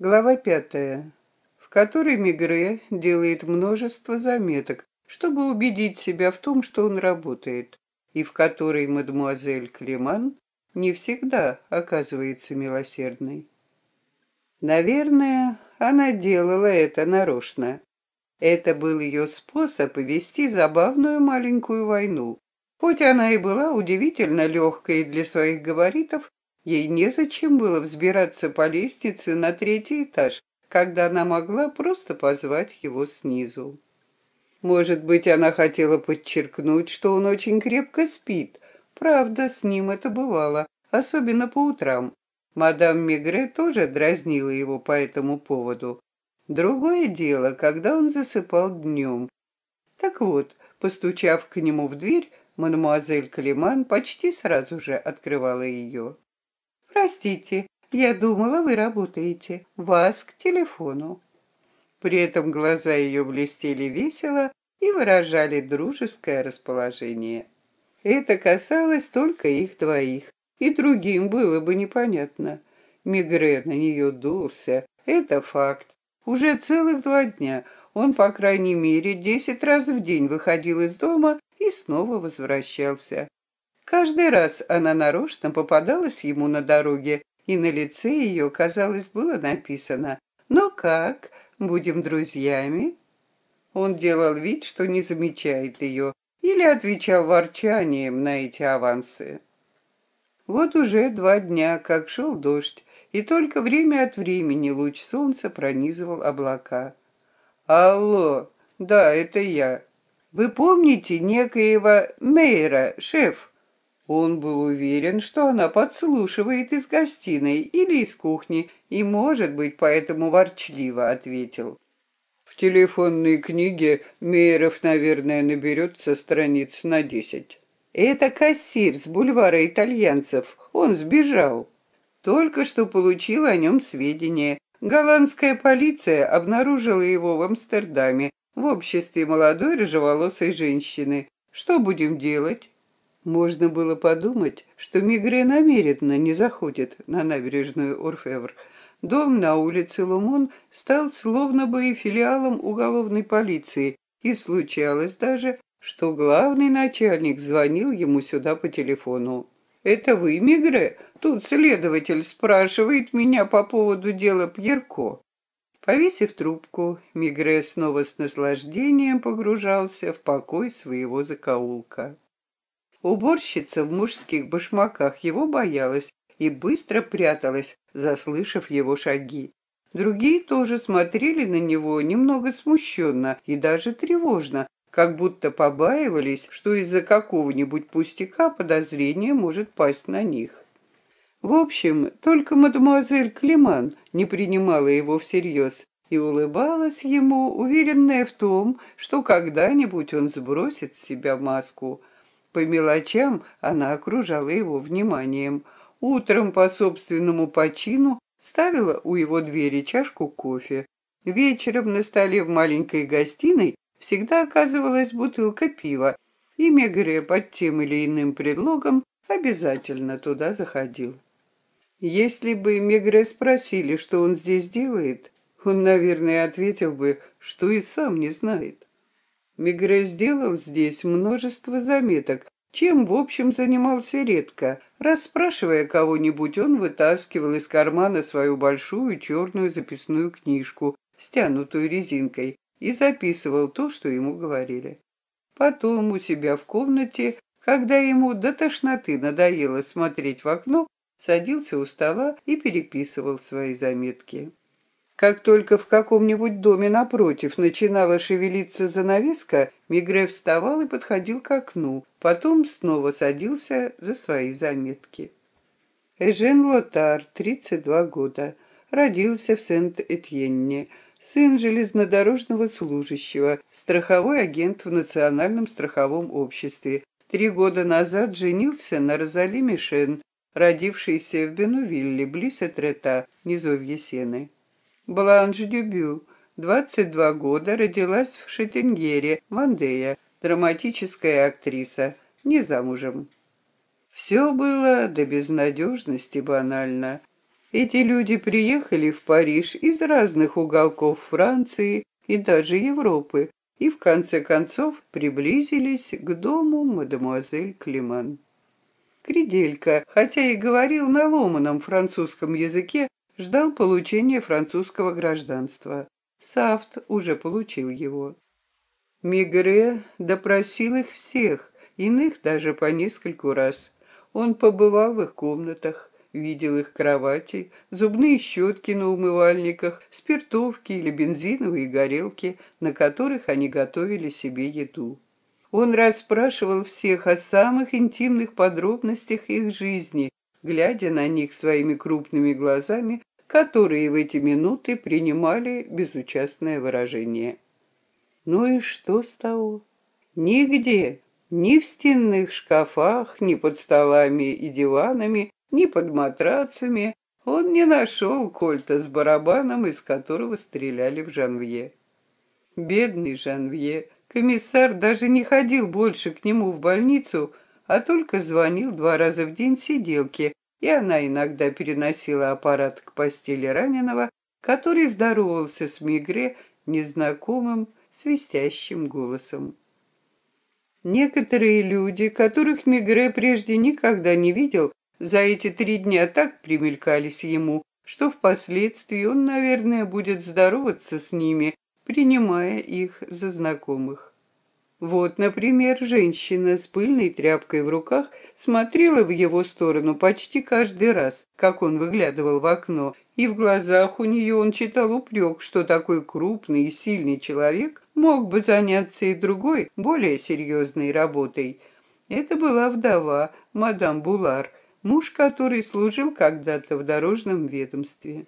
Глава пятая, в которой Мигре делает множество заметок, чтобы убедить себя в том, что он работает, и в которой мадемуазель Климан не всегда оказывается милосердной. Наверное, она делала это нарочно. Это был ее способ вести забавную маленькую войну. Хоть она и была удивительно легкой для своих габаритов, ей незачем было взбираться по лестнице на третий этаж, когда она могла просто позвать его снизу. Может быть, она хотела подчеркнуть, что он очень крепко спит. Правда, с ним это бывало, особенно по утрам. Мадам Мигре тоже дразнила его по этому поводу. Другое дело, когда он засыпал днем. Так вот, постучав к нему в дверь, мадемуазель Калиман почти сразу же открывала ее. «Простите, я думала, вы работаете. Вас к телефону». При этом глаза ее блестели весело и выражали дружеское расположение. Это касалось только их двоих и другим было бы непонятно. Мигре на нее дулся, это факт. Уже целых два дня он, по крайней мере, десять раз в день выходил из дома и снова возвращался. Каждый раз она нарочно попадалась ему на дороге, и на лице ее, казалось, было написано «Ну как, будем друзьями?» Он делал вид, что не замечает ее, или отвечал ворчанием на эти авансы. Вот уже два дня, как шел дождь, и только время от времени луч солнца пронизывал облака. «Алло, да, это я. Вы помните некоего Мейера, шеф?» Он был уверен, что она подслушивает из гостиной или из кухни, и, может быть, поэтому ворчливо ответил. В телефонной книге Мейеров, наверное, наберется страниц на десять. Это кассир с бульвара итальянцев. Он сбежал. Только что получил о нем сведения. Голландская полиция обнаружила его в Амстердаме в обществе молодой рыжеволосой женщины. Что будем делать? Можно было подумать, что Мигре намеренно не заходит на набережную Орфевр. Дом на улице Лумон стал словно бы и филиалом уголовной полиции, и случалось даже, что главный начальник звонил ему сюда по телефону. «Это вы, Мигре? Тут следователь спрашивает меня по поводу дела Пьерко». Повесив трубку, Мигре снова с наслаждением погружался в покой своего закоулка. Уборщица в мужских башмаках его боялась и быстро пряталась, заслышав его шаги. Другие тоже смотрели на него немного смущенно и даже тревожно, как будто побаивались, что из-за какого-нибудь пустяка подозрение может пасть на них. В общем, только мадемуазель Климан не принимала его всерьез и улыбалась ему, уверенная в том, что когда-нибудь он сбросит с себя маску. По мелочам она окружала его вниманием. Утром по собственному почину ставила у его двери чашку кофе. Вечером на столе в маленькой гостиной всегда оказывалась бутылка пива, и Мегре под тем или иным предлогом обязательно туда заходил. Если бы Мегре спросили, что он здесь делает, он, наверное, ответил бы, что и сам не знает. Мегре сделал здесь множество заметок, чем, в общем, занимался редко. Расспрашивая кого-нибудь, он вытаскивал из кармана свою большую черную записную книжку, стянутую резинкой, и записывал то, что ему говорили. Потом у себя в комнате, когда ему до тошноты надоело смотреть в окно, садился у стола и переписывал свои заметки. Как только в каком-нибудь доме напротив начинала шевелиться занавеска, Мигре вставал и подходил к окну, потом снова садился за свои заметки. Эжен Лотар, 32 года, родился в Сент-Этьенне, сын железнодорожного служащего, страховой агент в Национальном страховом обществе. Три года назад женился на Розали Мишен, родившейся в Бенувилле, близ Этрета, низовье Сены. Бланш Дюбю, 22 года, родилась в Шеттенгере, Вандея, драматическая актриса, не замужем. Все было до безнадежности банально. Эти люди приехали в Париж из разных уголков Франции и даже Европы и в конце концов приблизились к дому мадемуазель Климан. Криделька, хотя и говорил на ломаном французском языке, ждал получения французского гражданства. Сафт уже получил его. Мигре допросил их всех, иных даже по нескольку раз. Он побывал в их комнатах, видел их кровати, зубные щетки на умывальниках, спиртовки или бензиновые горелки, на которых они готовили себе еду. Он расспрашивал всех о самых интимных подробностях их жизни, глядя на них своими крупными глазами, которые в эти минуты принимали безучастное выражение. Ну и что с того? Нигде, ни в стенных шкафах, ни под столами и диванами, ни под матрацами он не нашел кольта с барабаном, из которого стреляли в Жанвье. Бедный Жанвье, комиссар даже не ходил больше к нему в больницу, а только звонил два раза в день сиделке, и она иногда переносила аппарат к постели раненого, который здоровался с Мигре незнакомым, свистящим голосом. Некоторые люди, которых Мигре прежде никогда не видел, за эти три дня так примелькались ему, что впоследствии он, наверное, будет здороваться с ними, принимая их за знакомых. Вот, например, женщина с пыльной тряпкой в руках смотрела в его сторону почти каждый раз, как он выглядывал в окно, и в глазах у нее он читал упрек, что такой крупный и сильный человек мог бы заняться и другой, более серьезной работой. Это была вдова, мадам Булар, муж которой служил когда-то в дорожном ведомстве.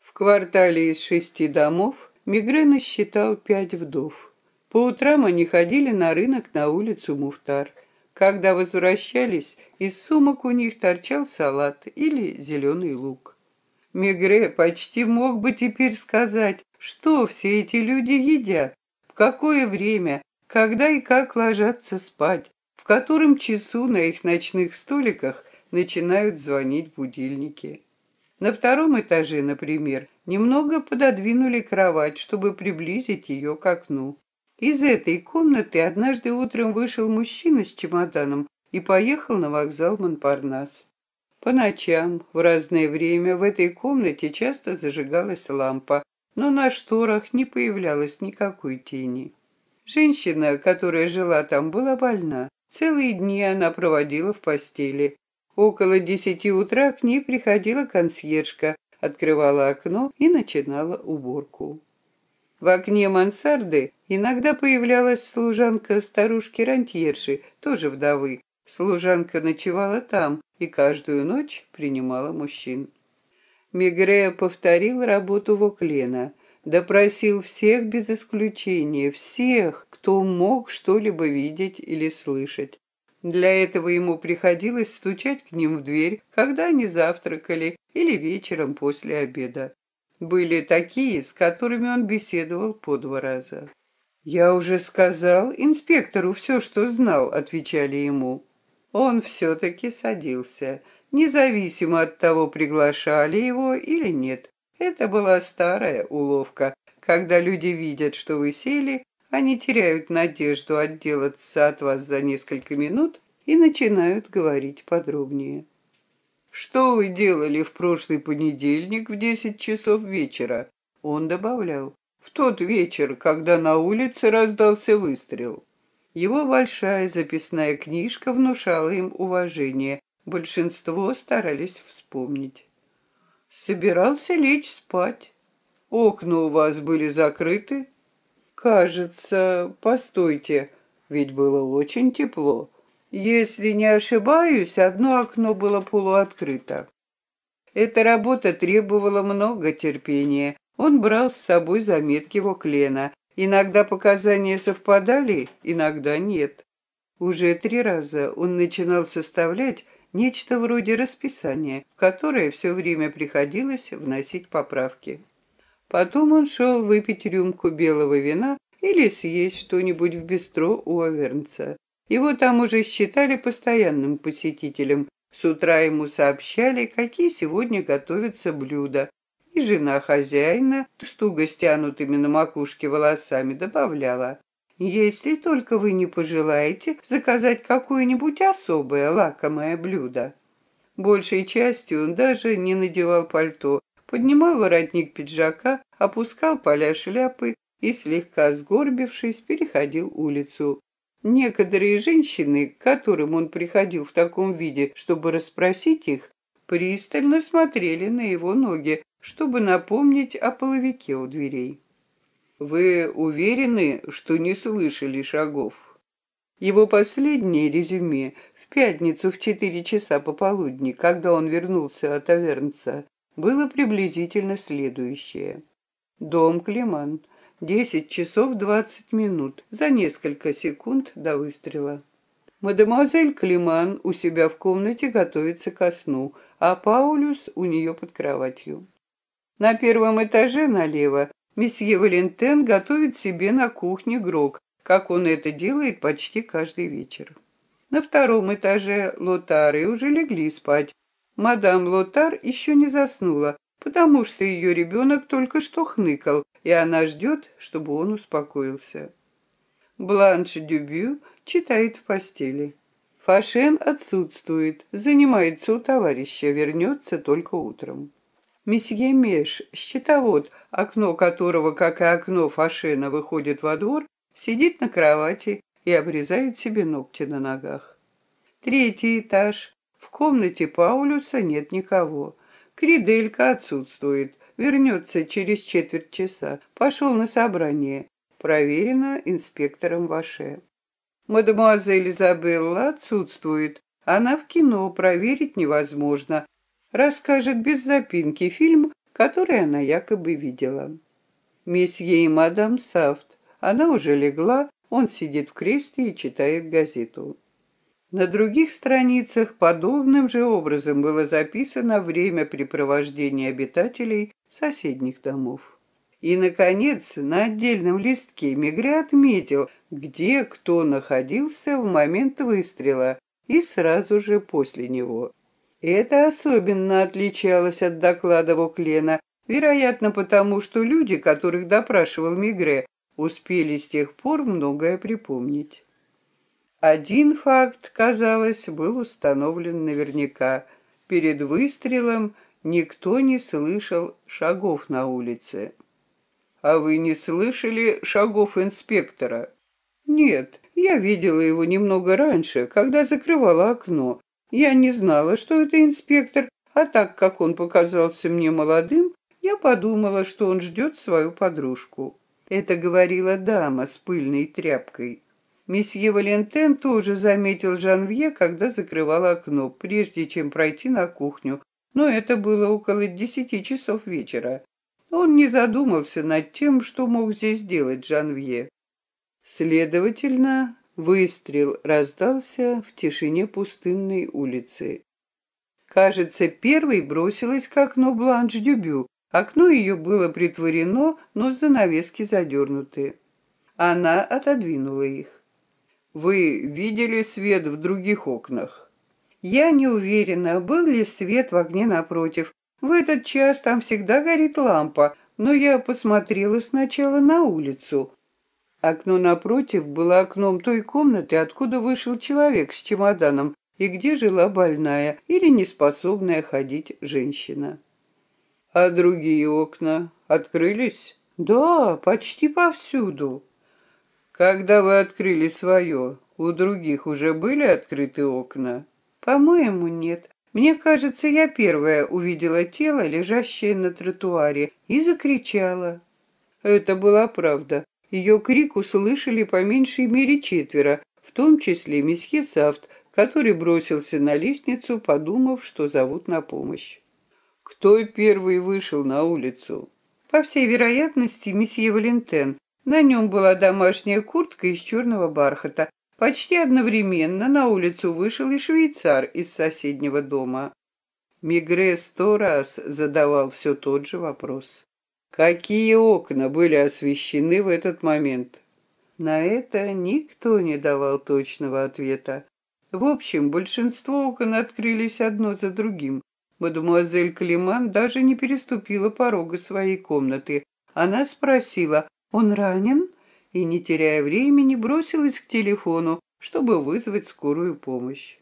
В квартале из шести домов Мигре насчитал пять вдов. По утрам они ходили на рынок на улицу Муфтар. Когда возвращались, из сумок у них торчал салат или зеленый лук. Мегре почти мог бы теперь сказать, что все эти люди едят, какое время, когда и как ложатся спать, в котором часу на их ночных столиках начинают звонить будильники. На втором этаже, например, немного пододвинули кровать, чтобы приблизить ее к окну. Из этой комнаты однажды утром вышел мужчина с чемоданом и поехал на вокзал Монпарнас. По ночам, в разное время, в этой комнате часто зажигалась лампа, но на шторах не появлялось никакой тени. Женщина, которая жила там, была больна. Целые дни она проводила в постели. Около десяти утра к ней приходила консьержка, открывала окно и начинала уборку. В окне мансарды иногда появлялась служанка старушки-рантьерши, тоже вдовы. Служанка ночевала там и каждую ночь принимала мужчин. Мегре повторил работу Воклена, допросил всех без исключения, всех, кто мог что-либо видеть или слышать. Для этого ему приходилось стучать к ним в дверь, когда они завтракали, или вечером после обеда. Были такие, с которыми он беседовал по два раза. «Я уже сказал инспектору все, что знал», — отвечали ему. Он все-таки садился независимо от того, приглашали его или нет. Это была старая уловка. Когда люди видят, что вы сели, они теряют надежду отделаться от вас за несколько минут и начинают говорить подробнее. «Что вы делали в прошлый понедельник в десять часов вечера?» Он добавлял. «В тот вечер, когда на улице раздался выстрел». Его большая записная книжка внушала им уважение, Большинство старались вспомнить. Собирался лечь спать. Окна у вас были закрыты? Кажется, постойте, ведь было очень тепло. Если не ошибаюсь, одно окно было полуоткрыто. Эта работа требовала много терпения. Он брал с собой заметки Воклена. Иногда показания совпадали, иногда нет. Уже три раза он начинал составлять Нечто вроде расписания, в которое все время приходилось вносить поправки. Потом он шел выпить рюмку белого вина или съесть что-нибудь в бистро у Авернца. Его там уже считали постоянным посетителем. С утра ему сообщали, какие сегодня готовятся блюда, и жена хозяина с туго стянутыми на макушке волосами добавляла, «Если только вы не пожелаете заказать какое-нибудь особое лакомое блюдо». Большей частью он даже не надевал пальто, поднимал воротник пиджака, опускал поля шляпы и, слегка сгорбившись, переходил улицу. Некоторые женщины, к которым он приходил в таком виде, чтобы расспросить их, пристально смотрели на его ноги, чтобы напомнить о половике у дверей. «Вы уверены, что не слышали шагов?» Его последнее резюме в пятницу в четыре часа пополудни, когда он вернулся от Авернца, было приблизительно следующее. Дом Климан. Десять часов двадцать минут. За несколько секунд до выстрела. Мадемуазель Климан у себя в комнате готовится ко сну, а Паулюс у нее под кроватью. На первом этаже налево месье Валентен готовит себе на кухне грог, как он это делает почти каждый вечер. На втором этаже Лотары уже легли спать. Мадам Лотар еще не заснула, потому что ее ребенок только что хныкал, и она ждет, чтобы он успокоился. Бланш Дюбю читает в постели. Фашен отсутствует, занимается у товарища, вернется только утром. Месье Меш, счетовод, окно которого, как и окно Фашена, выходит во двор, сидит на кровати и обрезает себе ногти на ногах. Третий этаж. В комнате Паулюса нет никого. Криделька отсутствует, вернется через четверть часа. Пошел на собрание. Проверено инспектором Ваше. Мадемуазель Изабелла отсутствует. Она в кино, проверить невозможно. Расскажет без запинки фильм, который она якобы видела. Месье и мадам Сафт. Она уже легла, он сидит в кресле и читает газету. На других страницах подобным же образом было записано времяпрепровождение обитателей соседних домов. И, наконец, на отдельном листке Мегре отметил, где кто находился в момент выстрела и сразу же после него. Это особенно отличалось от доклада Воклена, вероятно, потому что люди, которых допрашивал Мигре, успели с тех пор многое припомнить. Один факт, казалось, был установлен наверняка. Перед выстрелом никто не слышал шагов на улице. «А вы не слышали шагов инспектора?» «Нет, я видела его немного раньше, когда закрывала окно. Я не знала, что это инспектор, а так как он показался мне молодым, я подумала, что он ждет свою подружку». Это говорила дама с пыльной тряпкой. Месье Валентен тоже заметил Жанвье, когда закрывал окно, прежде чем пройти на кухню, но это было около десяти часов вечера. Он не задумался над тем, что мог здесь делать Жанвье. Следовательно, выстрел раздался в тишине пустынной улицы. Кажется, первой бросилась к окну Бланш Дюбю. Окно ее было притворено, но занавески задернуты. Она отодвинула их. Вы видели свет в других окнах? Я не уверена, был ли свет в окне напротив. В этот час там всегда горит лампа, но я посмотрела сначала на улицу. Окно напротив было окном той комнаты, откуда вышел человек с чемоданом и где жила больная или неспособная ходить женщина. А другие окна открылись? Да, почти повсюду. Когда вы открыли свое, у других уже были открыты окна? По-моему, нет. Мне кажется, я первая увидела тело, лежащее на тротуаре, и закричала. Это была правда. Ее крик услышали по меньшей мере четверо, в том числе месье Сафт, который бросился на лестницу, подумав, что зовут на помощь. Кто первый вышел на улицу? По всей вероятности, месье Валентен, на нем была домашняя куртка из черного бархата. Почти одновременно на улицу вышел и швейцар из соседнего дома. Мигре сто раз задавал все тот же вопрос. Какие окна были освещены в этот момент? На это никто не давал точного ответа. В общем, большинство окон открылись одно за другим. Мадемуазель Калиман даже не переступила порога своей комнаты. Она спросила, «Он ранен?» И, не теряя времени, бросилась к телефону, чтобы вызвать скорую помощь.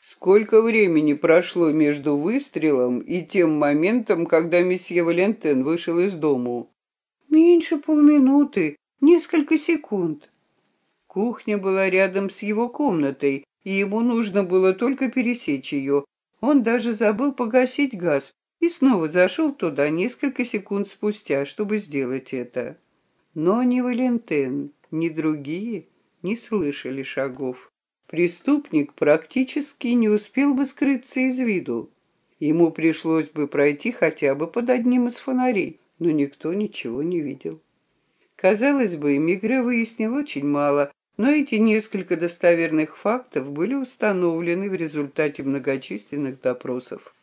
Сколько времени прошло между выстрелом и тем моментом, когда месье Валентен вышел из дому? Меньше полминуты, несколько секунд. Кухня была рядом с его комнатой, и ему нужно было только пересечь ее. Он даже забыл погасить газ и снова зашел туда несколько секунд спустя, чтобы сделать это. Но ни Валентин, ни другие не слышали шагов. Преступник практически не успел бы скрыться из виду. Ему пришлось бы пройти хотя бы под одним из фонарей, но никто ничего не видел. Казалось бы, Мигре выяснил очень мало, но эти несколько достоверных фактов были установлены в результате многочисленных допросов.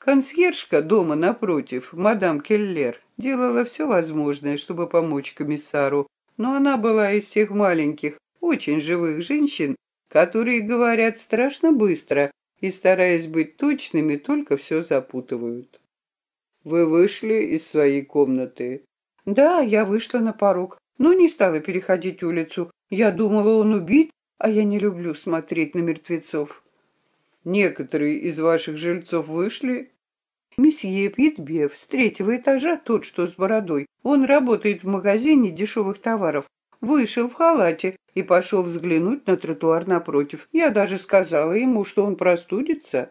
Консьержка дома напротив, мадам Келлер, делала все возможное, чтобы помочь комиссару, но она была из тех маленьких, очень живых женщин, которые говорят страшно быстро и, стараясь быть точными, только все запутывают. Вы вышли из своей комнаты? Да, я вышла на порог, но не стала переходить улицу. Я думала, он убит, а я не люблю смотреть на мертвецов. Некоторые из ваших жильцов вышли? Месье Питбев с третьего этажа, тот, что с бородой. Он работает в магазине дешевых товаров. Вышел в халате и пошел взглянуть на тротуар напротив. Я даже сказала ему, что он простудится.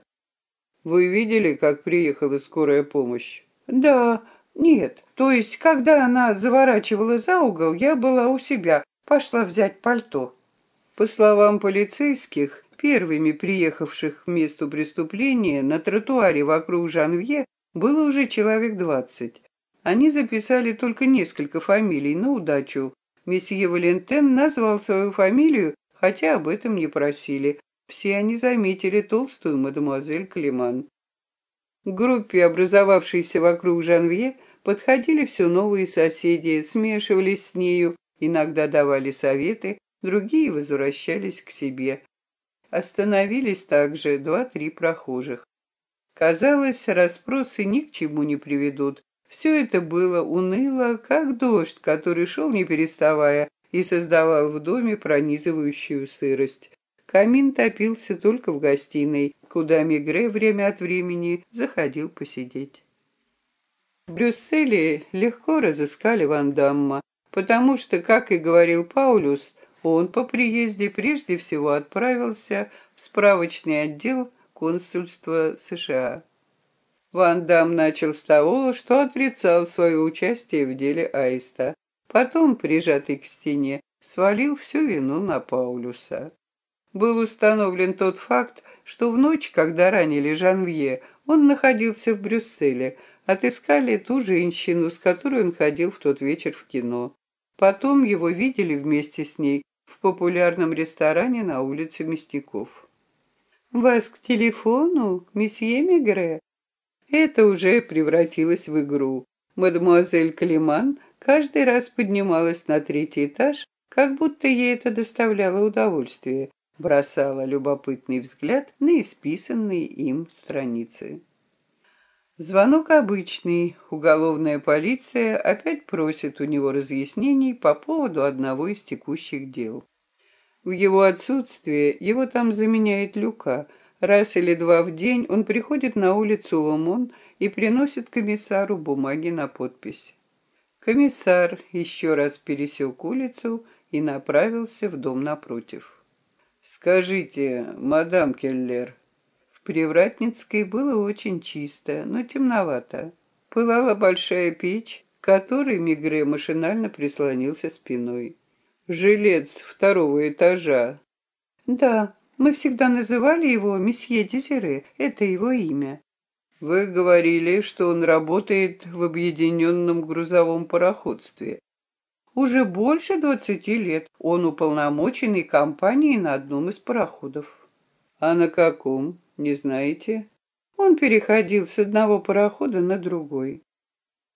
Вы видели, как приехала скорая помощь? Да, нет. То есть, когда она заворачивала за угол, я была у себя, пошла взять пальто. По словам полицейских, первыми приехавших к месту преступления на тротуаре вокруг Жанвье было уже человек двадцать. Они записали только несколько фамилий на удачу. Месье Валентен назвал свою фамилию, хотя об этом не просили. Все они заметили толстую мадемуазель Климан. К группе, образовавшейся вокруг Жанвье, подходили все новые соседи, смешивались с нею, иногда давали советы, другие возвращались к себе. Остановились также два-три прохожих. Казалось, расспросы ни к чему не приведут. Все это было уныло, как дождь, который шел не переставая и создавал в доме пронизывающую сырость. Камин топился только в гостиной, куда Мигре время от времени заходил посидеть. В Брюсселе легко разыскали Вандамма, потому что, как и говорил Паулюс, он по приезде прежде всего отправился в справочный отдел консульства США. Ван Дам начал с того, что отрицал свое участие в деле Аиста. Потом, прижатый к стене, свалил всю вину на Паулюса. Был установлен тот факт, что в ночь, когда ранили Жанвье, он находился в Брюсселе, отыскали ту женщину, с которой он ходил в тот вечер в кино. Потом его видели вместе с ней в популярном ресторане на улице Мясников. «Вас к телефону, месье Мегре?» Это уже превратилось в игру. Мадемуазель Калиман каждый раз поднималась на третий этаж, как будто ей это доставляло удовольствие, бросала любопытный взгляд на исписанные им страницы. Звонок обычный. Уголовная полиция опять просит у него разъяснений по поводу одного из текущих дел. В его отсутствие его там заменяет Люка — Раз или два в день он приходит на улицу Ломон и приносит комиссару бумаги на подпись. Комиссар еще раз пересек улицу и направился в дом напротив. «Скажите, мадам Келлер...» Привратницкой было очень чисто, но темновато. Пылала большая печь, к которой Мигре машинально прислонился спиной. «Жилец второго этажа». «Да, мы всегда называли его месье Дезире, это его имя. Вы говорили, что он работает в объединенном грузовом пароходстве. Уже больше двадцати лет он уполномоченный компанией на одном из пароходов. А на каком, не знаете? Он переходил с одного парохода на другой.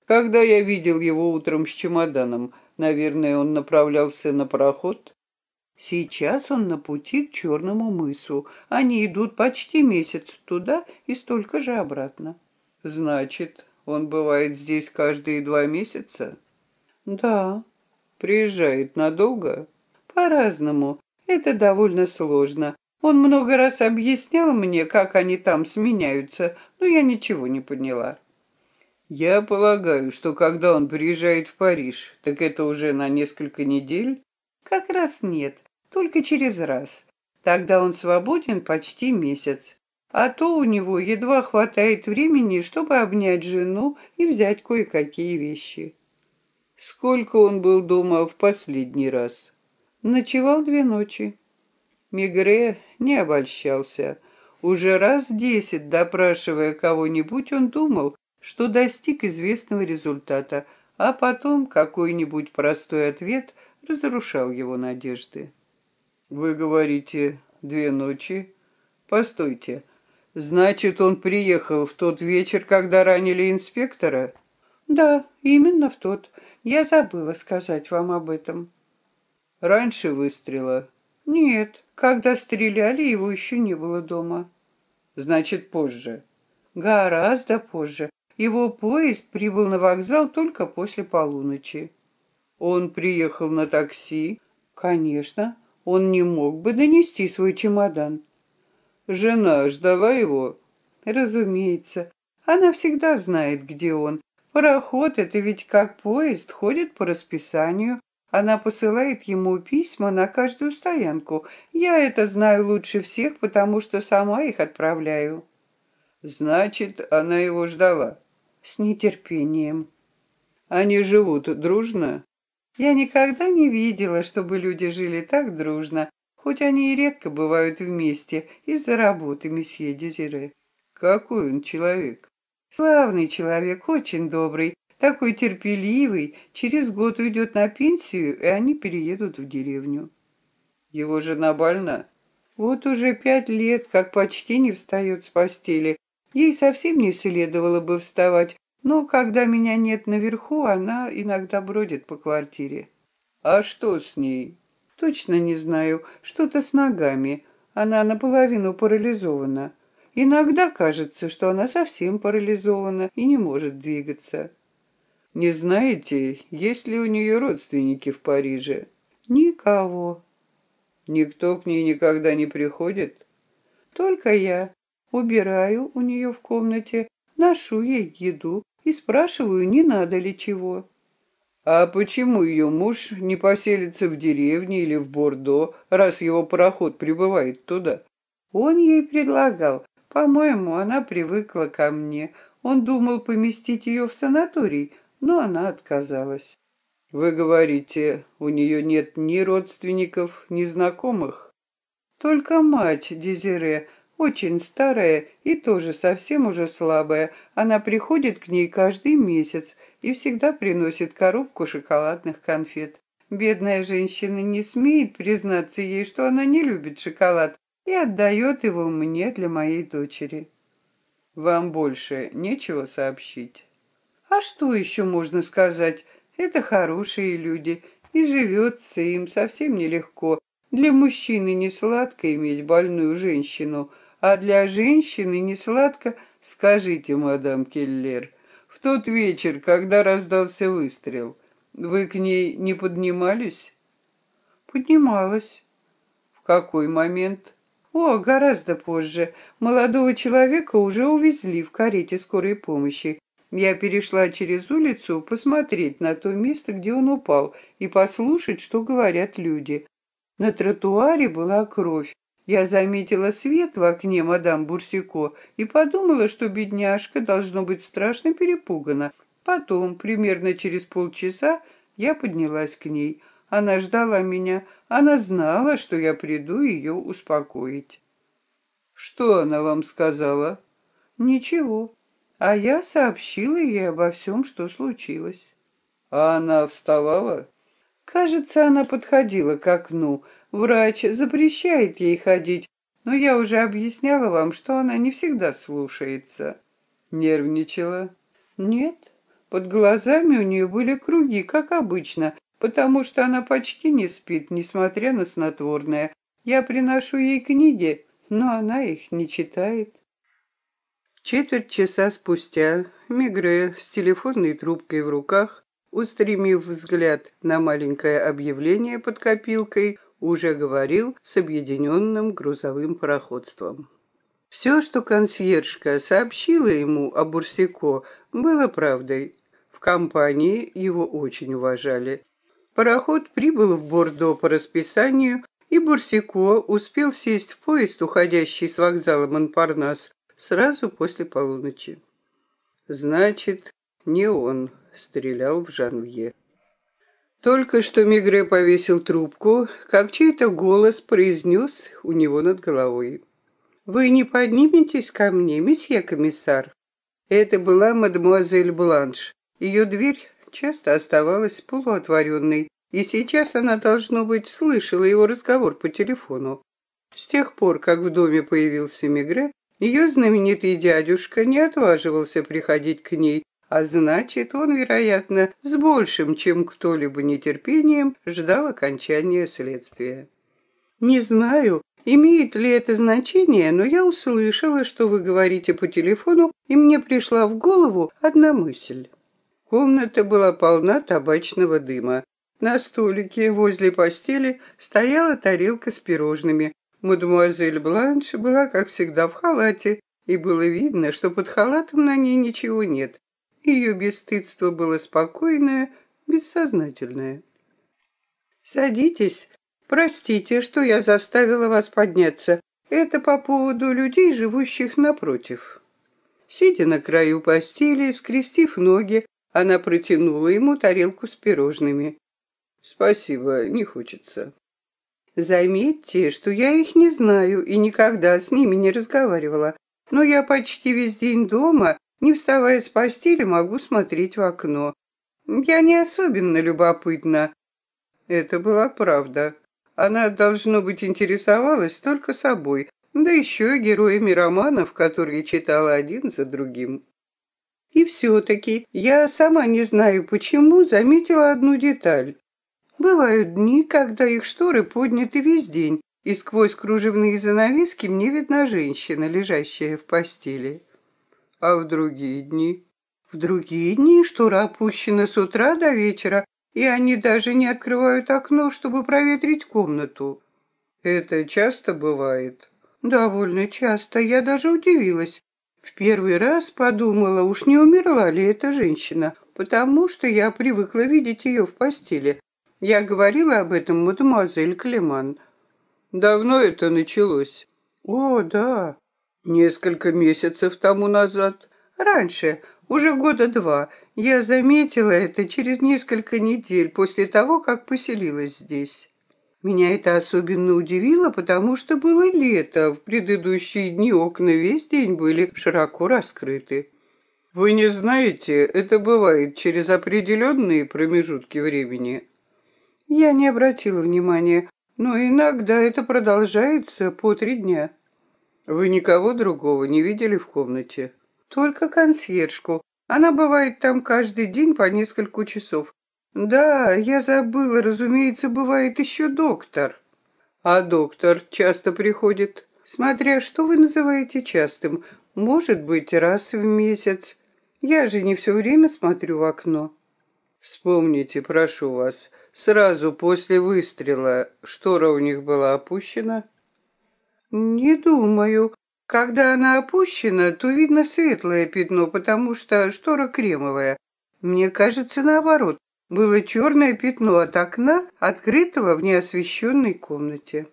Когда я видел его утром с чемоданом, наверное, он направлялся на пароход? Сейчас он на пути к Черному мысу. Они идут почти месяц туда и столько же обратно. Значит, он бывает здесь каждые два месяца? Да. Приезжает надолго? По-разному. Это довольно сложно. Он много раз объяснял мне, как они там сменяются, но я ничего не поняла. Я полагаю, что когда он приезжает в Париж, так это уже на несколько недель? Как раз нет, только через раз. Тогда он свободен почти месяц. А то у него едва хватает времени, чтобы обнять жену и взять кое-какие вещи. Сколько он был дома в последний раз? Ночевал две ночи. Мигре не обольщался. Уже раз десять, допрашивая кого-нибудь, он думал, что достиг известного результата, а потом какой-нибудь простой ответ разрушал его надежды. «Вы говорите, две ночи? Постойте, значит, он приехал в тот вечер, когда ранили инспектора?» «Да, именно в тот. Я забыла сказать вам об этом». «Раньше выстрела?» «Нет, когда стреляли, его еще не было дома. Значит, позже. Гораздо позже. Его поезд прибыл на вокзал только после полуночи. Он приехал на такси? Конечно. Он не мог бы донести свой чемодан. Жена ждала его? Разумеется. Она всегда знает, где он. Пароход — это ведь как поезд, ходит по расписанию, она посылает ему письма на каждую стоянку. Я это знаю лучше всех, потому что сама их отправляю. Значит, она его ждала? С нетерпением. Они живут дружно? Я никогда не видела, чтобы люди жили так дружно, хоть они и редко бывают вместе из-за работы месье Дезире. Какой он человек? Славный человек, очень добрый, такой терпеливый, через год уйдет на пенсию, и они переедут в деревню. Его жена больна? Вот уже пять лет, как почти не встает с постели. Ей совсем не следовало бы вставать, но когда меня нет наверху, она иногда бродит по квартире. А что с ней? Точно не знаю. Что-то с ногами. Она наполовину парализована. Иногда кажется, что она совсем парализована и не может двигаться. Не знаете, есть ли у нее родственники в Париже? Никого. Никто к ней никогда не приходит? Только я. Убираю у нее в комнате, ношу ей еду и спрашиваю, не надо ли чего. А почему ее муж не поселится в деревне или в Бордо, раз его пароход прибывает туда? Он ей предлагал. По-моему, она привыкла ко мне. Он думал поместить ее в санаторий, но она отказалась. Вы говорите, у нее нет ни родственников, ни знакомых? Только мать Дезире, очень старая и тоже совсем уже слабая. Она приходит к ней каждый месяц и всегда приносит коробку шоколадных конфет. Бедная женщина не смеет признаться ей, что она не любит шоколад, и отдает его мне для моей дочери. Вам больше нечего сообщить? А что еще можно сказать? Это хорошие люди, и живется им совсем нелегко. Для мужчины не сладко иметь больную женщину, а для женщины не сладко... Скажите, мадам Келлер, в тот вечер, когда раздался выстрел, вы к ней не поднимались? Поднималась. В какой момент? О, гораздо позже. Молодого человека уже увезли в карете скорой помощи. Я перешла через улицу посмотреть на то место, где он упал, и послушать, что говорят люди. На тротуаре была кровь. Я заметила свет в окне мадам Бурсико и подумала, что бедняжка должно быть страшно перепугана. Потом, примерно через полчаса, я поднялась к ней. Она ждала меня. Она знала, что я приду ее успокоить. «Что она вам сказала?» «Ничего а я сообщила ей обо всем, что случилось. А она вставала? Кажется, она подходила к окну. Врач запрещает ей ходить, но я уже объясняла вам, что она не всегда слушается. Нервничала? Нет. Под глазами у нее были круги, как обычно. потому что она почти не спит, несмотря на снотворное. Я приношу ей книги, но она их не читает. Четверть часа спустя Мигре с телефонной трубкой в руках, устремив взгляд на маленькое объявление под копилкой, уже говорил с объединенным грузовым пароходством. Все, что консьержка сообщила ему о Бурсико, было правдой. В компании его очень уважали. Пароход прибыл в Бордо по расписанию, и Бурсико успел сесть в поезд, уходящий с вокзала Монпарнас, сразу после полуночи. Значит, не он стрелял в Жанвье. Только что Мигре повесил трубку, как чей-то голос произнес у него над головой. «Вы не подниметесь ко мне, месье комиссар?» Это была мадемуазель Бланш. Ее дверь часто оставалась полуотворенной, и сейчас она, должно быть, слышала его разговор по телефону. С тех пор, как в доме появился Мигре, ее знаменитый дядюшка не отваживался приходить к ней, а значит, он, вероятно, с большим, чем кто-либо нетерпением, ждал окончания следствия. «Не знаю, имеет ли это значение, но я услышала, что вы говорите по телефону, и мне пришла в голову одна мысль». Комната была полна табачного дыма. На столике возле постели стояла тарелка с пирожными, Мадемуазель Бланш была, как всегда, в халате, и было видно, что под халатом на ней ничего нет. Ее бесстыдство было спокойное, бессознательное. «Садитесь. Простите, что я заставила вас подняться. Это по поводу людей, живущих напротив». Сидя на краю постели, скрестив ноги, она протянула ему тарелку с пирожными. «Спасибо, не хочется». Заметьте, что я их не знаю и никогда с ними не разговаривала, но я почти весь день дома, не вставая с постели, могу смотреть в окно. Я не особенно любопытна. Это была правда. Она, должно быть, интересовалась только собой, да еще и героями романов, которые читала один за другим. И все-таки я сама не знаю почему заметила одну деталь. Бывают дни, когда их шторы подняты весь день, и сквозь кружевные занавески мне видна женщина, лежащая в постели. А в другие дни? В другие дни штора опущена с утра до вечера, и они даже не открывают окно, чтобы проветрить комнату. Это часто бывает? Довольно часто. Я даже удивилась. В первый раз подумала, уж не умерла ли эта женщина, потому что я привыкла видеть ее в постели, я говорила об этом мадемуазель Клеман. Давно это началось? О, да. Несколько месяцев тому назад. Раньше, уже года два. Я заметила это через несколько недель после того, как поселилась здесь. Меня это особенно удивило, потому что было лето. В предыдущие дни окна весь день были широко раскрыты. Вы не знаете, это бывает через определенные промежутки времени. Я не обратила внимания, но иногда это продолжается по три дня. Вы никого другого не видели в комнате? Только консьержку. Она бывает там каждый день по несколько часов. Да, я забыла, разумеется, бывает еще доктор. А доктор часто приходит, смотря что вы называете частым. Может быть, раз в месяц. Я же не все время смотрю в окно. Вспомните, прошу вас, Сразу после выстрела штора у них была опущена? Не думаю. Когда она опущена, то видно светлое пятно, потому что штора кремовая. Мне кажется, наоборот. Было черное пятно от окна, открытого в неосвещенной комнате.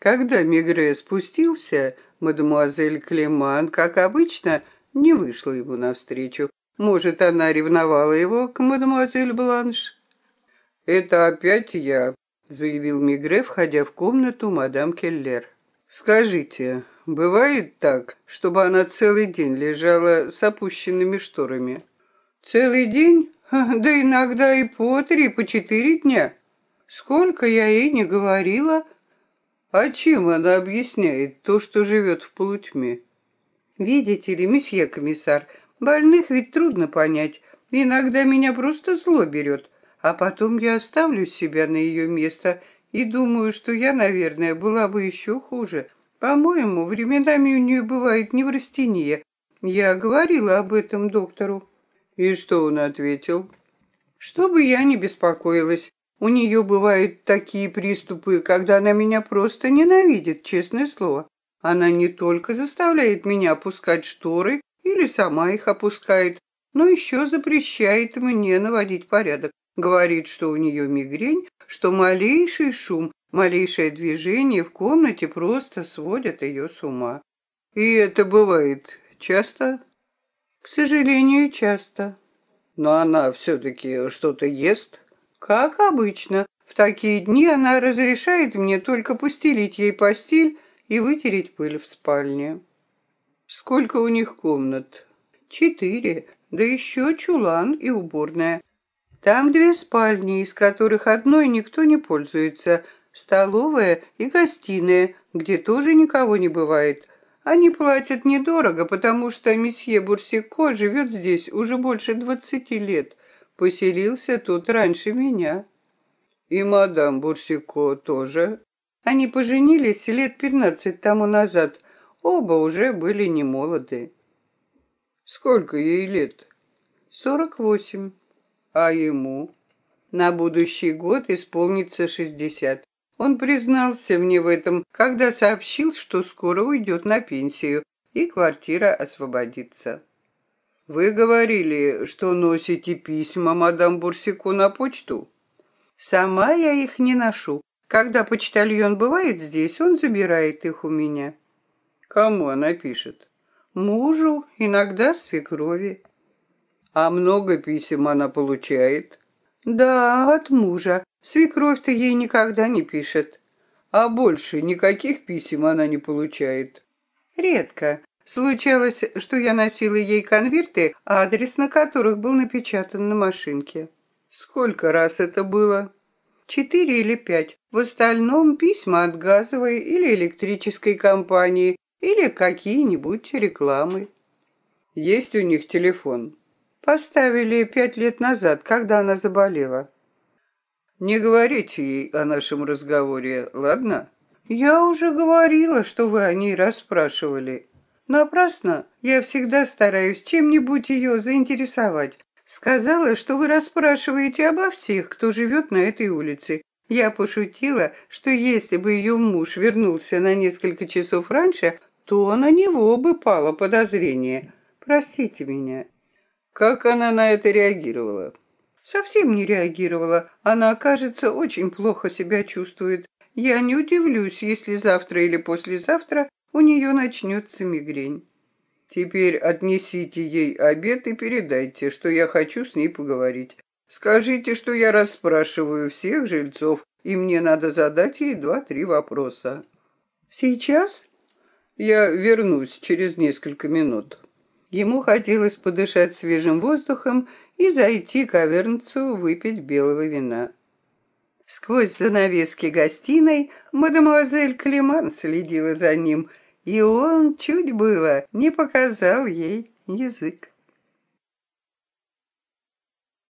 Когда Мегре спустился, мадемуазель Клеман, как обычно, не вышла ему навстречу. Может, она ревновала его к мадемуазель Бланш? «Это опять я», — заявил Мигре, входя в комнату мадам Келлер. «Скажите, бывает так, чтобы она целый день лежала с опущенными шторами?» «Целый день? Да иногда и по три, по четыре дня. Сколько я ей не говорила». «А чем она объясняет то, что живет в полутьме?» «Видите ли, месье комиссар, больных ведь трудно понять. Иногда меня просто зло берет. А потом я оставлю себя на ее место и думаю, что я, наверное, была бы еще хуже. По-моему, временами у нее бывает неврастения. Я говорила об этом доктору. И что он ответил? Чтобы я не беспокоилась. У нее бывают такие приступы, когда она меня просто ненавидит, честное слово. Она не только заставляет меня опускать шторы или сама их опускает, но еще запрещает мне наводить порядок. Говорит, что у нее мигрень, что малейший шум, малейшее движение в комнате просто сводят ее с ума. И это бывает часто? К сожалению, часто. Но она все-таки что-то ест? Как обычно. В такие дни она разрешает мне только постелить ей постель и вытереть пыль в спальне. Сколько у них комнат? Четыре, да еще чулан и уборная. Там две спальни, из которых одной никто не пользуется, столовая и гостиная, где тоже никого не бывает. Они платят недорого, потому что месье Бурсико живет здесь уже больше двадцати лет. Поселился тут раньше меня. И мадам Бурсико тоже? Они поженились лет пятнадцать тому назад. Оба уже были не молоды. Сколько ей лет? Сорок восемь. А ему? На будущий год исполнится шестьдесят. Он признался мне в этом, когда сообщил, что скоро уйдет на пенсию, и квартира освободится. Вы говорили, что носите письма мадам Бурсику на почту? Сама я их не ношу. Когда почтальон бывает здесь, он забирает их у меня. Кому она пишет? Мужу, иногда свекрови. А много писем она получает? Да, от мужа. Свекровь-то ей никогда не пишет. А больше никаких писем она не получает? Редко. Случалось, что я носила ей конверты, адрес на которых был напечатан на машинке. Сколько раз это было? Четыре или пять. В остальном письма от газовой или электрической компании или какие-нибудь рекламы. Есть у них телефон? Поставили пять лет назад, когда она заболела. Не говорите ей о нашем разговоре, ладно? Я уже говорила, что вы о ней расспрашивали. Напрасно. Я всегда стараюсь чем-нибудь ее заинтересовать. Сказала, что вы расспрашиваете обо всех, кто живет на этой улице. Я пошутила, что если бы ее муж вернулся на несколько часов раньше, то на него бы пало подозрение. Простите меня. Как она на это реагировала? Совсем не реагировала. Она, кажется, очень плохо себя чувствует. Я не удивлюсь, если завтра или послезавтра у нее начнется мигрень. Теперь отнесите ей обед и передайте, что я хочу с ней поговорить. Скажите, что я расспрашиваю всех жильцов, и мне надо задать ей два-три вопроса. Сейчас? Я вернусь через несколько минут. Ему хотелось подышать свежим воздухом и зайти к Авернцу выпить белого вина. Сквозь занавески гостиной мадемуазель Климан следила за ним, и он чуть было не показал ей язык.